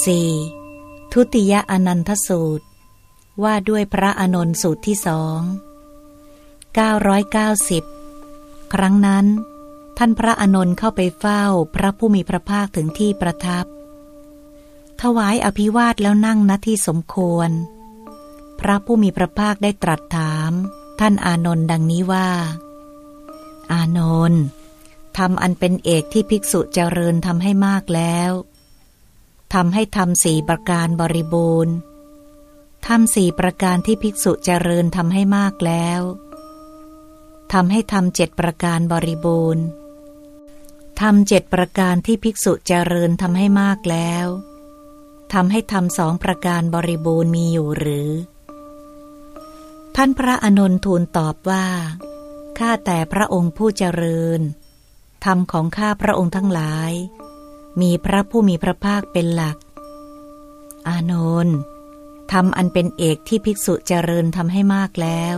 4. ทุติยอนันทสูตร ว่าด้วยพระอนนท์สูตรที่สอง990 ครั้งนั้น ท่านพระอนนท์เข้าไปเฝ้าพระผู้มีพระภาคถึงที่ประทับ ถวายอภิวาทแล้วนั่งณที่สมควร พระผู้มีพระภาคได้ตรัสถาม ท่านอานนท์ดังนี้ว่า อานนท์ทำอันเป็นเอกที่ภิกษุเจริญทำให้มากแล้ว ทำให้ทำสี่ประการบริบูรณ์ทำสี่ประการที่ภิกษุเจริญทำให้มากแล้วทำให้ทำเจ็ดประการบริบูรณ์ทำเจ็ดประการที่ภิกษุเจริญทำให้มากแล้วทำให้ทำสองประการบริบูรณ์มีอยู่หรือ ท่านพระอนนทูลตอบว่า ข้าแต่พระองค์ผู้เจริญธรรมของข้าพระองค์ทั้งหลาย มีพระผู้มีพระภาคเป็นหลัก อานนท์ทำอันเป็นเอกที่ภิกษุเจริญทำให้มากแล้ว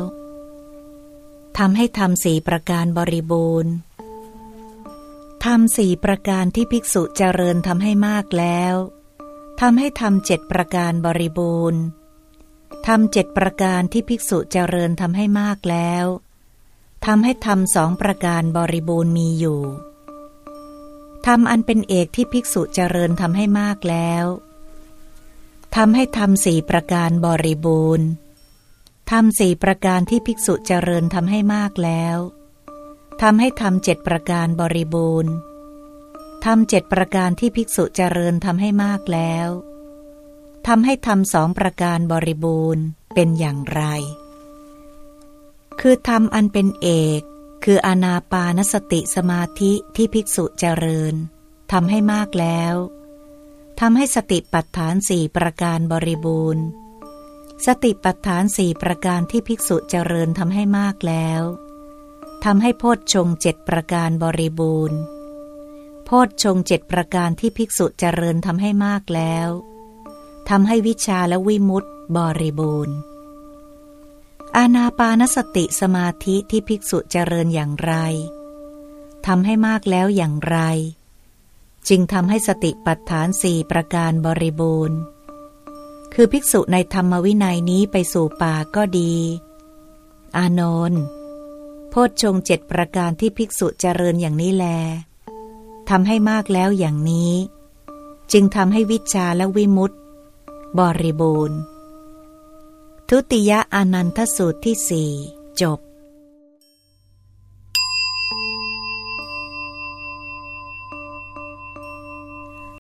ทำให้ทำสี่ประการบริบูรณ์ทำสี่ประการที่ภิกษุเจริญทำให้มากแล้วทำให้ทำเจ็ดประการบริบูรณ์ทำเจ็ดประการที่ภิกษุเจริญทำให้มากแล้วทำให้ทำสองประการบริบูรณ์มีอยู่ ทำอันเป็นเอกที่ภิกษุเจริญทำให้มากแล้วทำให้ทำสี่ประการบริบูรณ์ทำสี่ประการที่ภิกษุเจริญทำให้มากแล้วทำให้ทำเจ็ดประการบริบูรณ์ทำเจ็ดประการที่ภิกษุเจริญทำให้มากแล้วทำให้ทำสองประการบริบูรณ์เป็นอย่างไร คือทำอันเป็นเอก คืออนาปานสติสมาธิที่ภิกษุเจริญทำให้มากแล้วทำให้สติปัฏฐานสี่ประการบริบูรณ์ สติปัฏฐานสี่ประการที่ภิกษุเจริญทำให้มากแล้วทำให้โพชฌงเจ็ดประการบริบูรณ์ โพชฌงเจ็ดประการที่ภิกษุเจริญทำให้มากแล้วทำให้วิชาและวิมุตติบริบูรณ์ อาณาปานสติสมาธิที่ภิกษุเจริญอย่างไรทำให้มากแล้วอย่างไร จึงทำให้สติปัฏฐานสี่ประการบริบูรณ์ คือภิกษุในธรรมวินัยนี้ไปสู่ป่าก็ดี อานนท์โพชฌงเจ็ดประการที่ภิกษุเจริญอย่างนี้แลทำให้มากแล้วอย่างนี้ จึงทำให้วิชาและวิมุตติ บริบูรณ์ ทุติยอนันทสูตรที่สี่จบ